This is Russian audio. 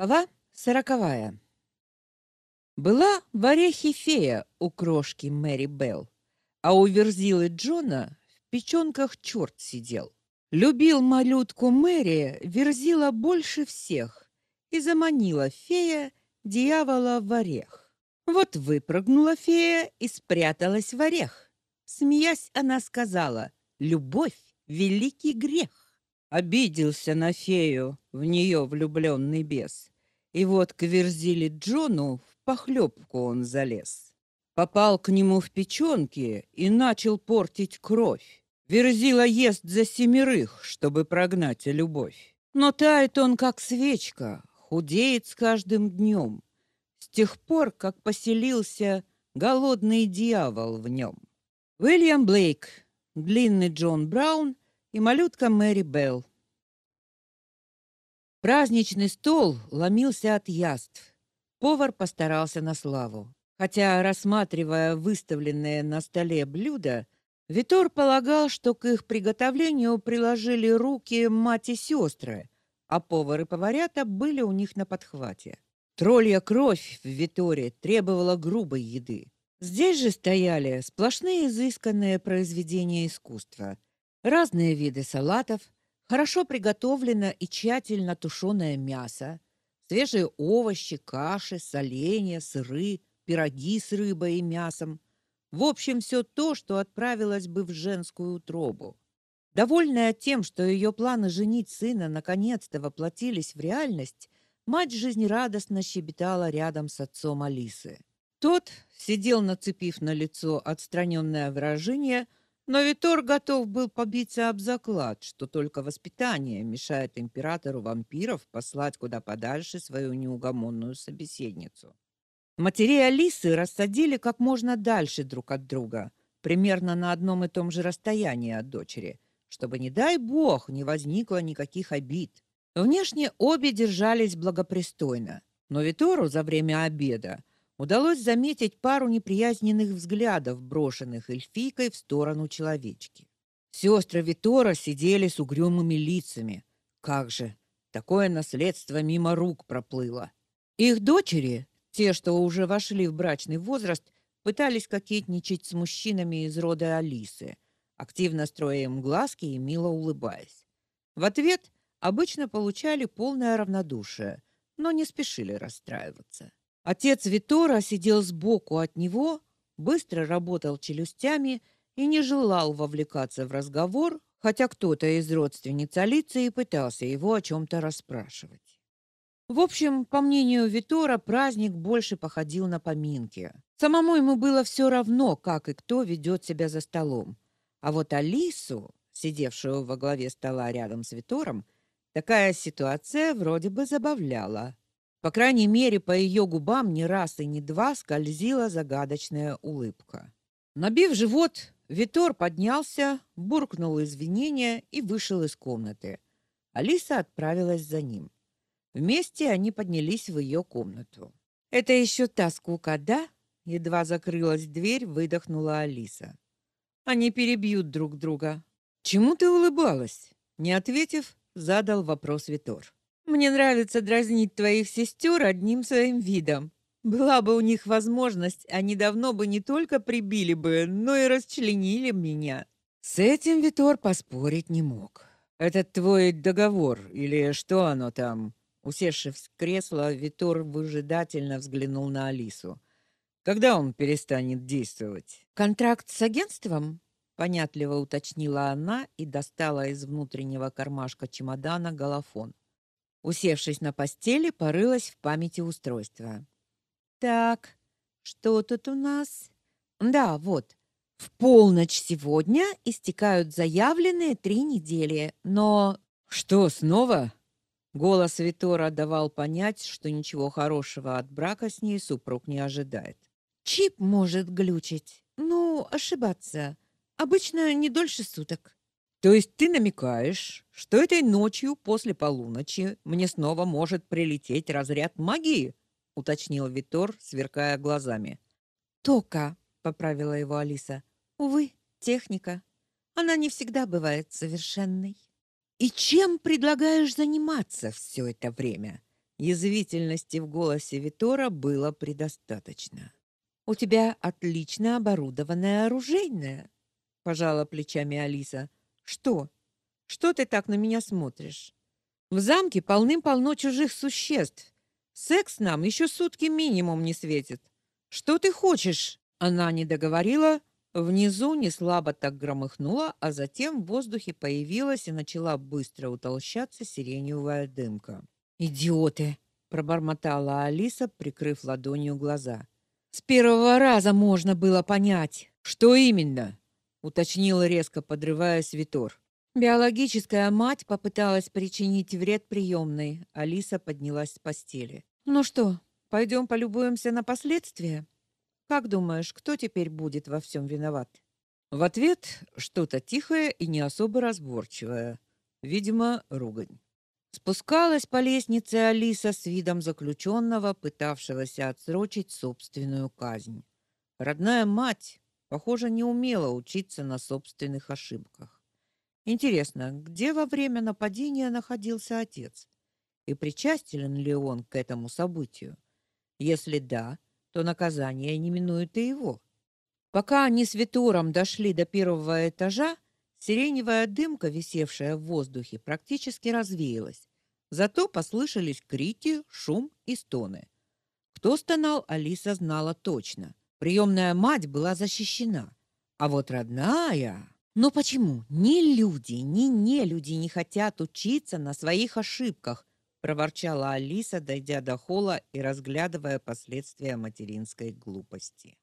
Глава сороковая. Была в орехе фея у крошки Мэри Белл, а у Верзилы Джона в печёнках чёрт сидел. Любил малютку Мэри Верзила больше всех и заманила фея дьявола в орех. Вот выпрыгнула фея и спряталась в орех. Смеясь, она сказала: "Любовь великий грех". Обиделся на фею в неё влюблённый бес и вот к Верзиле Джону в похлебку он залез. Попал к нему в печёнки и начал портить кровь. Верзила ест за семерых, чтобы прогнать любовь. Но тает он, как свечка, худеет с каждым днем. С тех пор, как поселился голодный дьявол в нем. Уильям Блейк, длинный Джон Браун и малютка Мэри Белл. Праздничный стол ломился от яств. Повар постарался на славу. Хотя, рассматривая выставленные на столе блюда, Витор полагал, что к их приготовлению приложили руки мать и сестры, а повар и поварята были у них на подхвате. Троллья кровь в Виторе требовала грубой еды. Здесь же стояли сплошные изысканные произведения искусства, разные виды салатов, Хорошо приготовленное и тщательно тушеное мясо, свежие овощи, каши, соленья, сыры, пироги с рыбой и мясом. В общем, все то, что отправилось бы в женскую утробу. Довольная тем, что ее планы женить сына наконец-то воплотились в реальность, мать жизнерадостно щебетала рядом с отцом Алисы. Тот сидел, нацепив на лицо отстраненное выражение – но Витор готов был побиться об заклад, что только воспитание мешает императору вампиров послать куда подальше свою неугомонную собеседницу. Матерей Алисы рассадили как можно дальше друг от друга, примерно на одном и том же расстоянии от дочери, чтобы не дай бог не возникло никаких обид. Внешне обе держались благопристойно, но Витору за время обеда удалось заметить пару неприязненных взглядов, брошенных эльфийкой в сторону человечки. Сестры Витора сидели с угрюмыми лицами. Как же, такое наследство мимо рук проплыло. Их дочери, те, что уже вошли в брачный возраст, пытались кокетничать с мужчинами из рода Алисы, активно строя им глазки и мило улыбаясь. В ответ обычно получали полное равнодушие, но не спешили расстраиваться. Отец Витора сидел сбоку от него, быстро работал челюстями и не желал вовлекаться в разговор, хотя кто-то из родственниц Алиции пытался его о чем то расспрашивать. В общем, по мнению Витора, праздник больше походил на поминки. Самому ему было все равно, как и кто ведет себя за столом. А вот Алису, сидевшую во главе стола рядом с Витором, такая ситуация вроде бы забавляла. По крайней мере, по ее губам ни раз и ни два скользила загадочная улыбка. Набив живот, Витор поднялся, буркнул извинения и вышел из комнаты. Алиса отправилась за ним. Вместе они поднялись в ее комнату. Это еще та скука, да? Едва закрылась дверь, выдохнула Алиса. Они перебьют друг друга. Чему ты улыбалась? Не ответив, задал вопрос Витор. Мне нравится дразнить твоих сестер одним своим видом. Была бы у них возможность, они давно бы не только прибили бы, но и расчленили меня. С этим Витор поспорить не мог. Этот твой договор или что оно там? Усевшись в кресло, Витор выжидательно взглянул на Алису. Когда он перестанет действовать? Контракт с агентством? понятливо уточнила она и достала из внутреннего кармашка чемодана галафон. Усевшись на постели, порылась в памяти устройства. Так, что тут у нас? Да, вот. В полночь сегодня истекают заявленные три недели, но что снова? Голос Витора давал понять, что ничего хорошего от брака с ней супруг не ожидает. Чип может глючить. Ну, ошибаться. Обычно не дольше суток. То есть ты намекаешь, что этой ночью после полуночи мне снова может прилететь разряд магии? уточнил Витор, сверкая глазами. Тока, поправила его Алиса. Увы, техника. Она не всегда бывает совершенной. И чем предлагаешь заниматься все это время? Язвительности в голосе Витора было предостаточно. У тебя отлично оборудованное оружейное, пожала плечами Алиса. Что? Что ты так на меня смотришь? В замке полным-полно чужих существ. Секс нам еще сутки минимум не светит. Что ты хочешь? Она не договорила, внизу не слабо так громыхнуло, а затем в воздухе появилась и начала быстро утолщаться сиреневая дымка. Идиоты, пробормотала Алиса, прикрыв ладонью глаза. С первого раза можно было понять, что именно, уточнил резко, подрываясь Витор. Биологическая мать попыталась причинить вред приемной. Алиса поднялась с постели. Ну что, пойдем полюбуемся на последствия? Как думаешь, кто теперь будет во всем виноват? В ответ что-то тихое и не особо разборчивое. Видимо, ругань. Спускалась по лестнице Алиса с видом заключенного, пытавшегося отсрочить собственную казнь. Родная мать, похоже, не умела учиться на собственных ошибках. Интересно, где во время нападения находился отец? И причастен ли он к этому событию? Если да, то наказание не минует и его. Пока они с Витуром дошли до первого этажа, Сиреневая дымка, висевшая в воздухе, практически развеялась. Зато послышались крики, шум и стоны. Кто стонал, Алиса знала точно. Приемная мать была защищена. А вот родная... Но почему ни люди, ни не люди не хотят учиться на своих ошибках? проворчала Алиса, дойдя до холла и разглядывая последствия материнской глупости.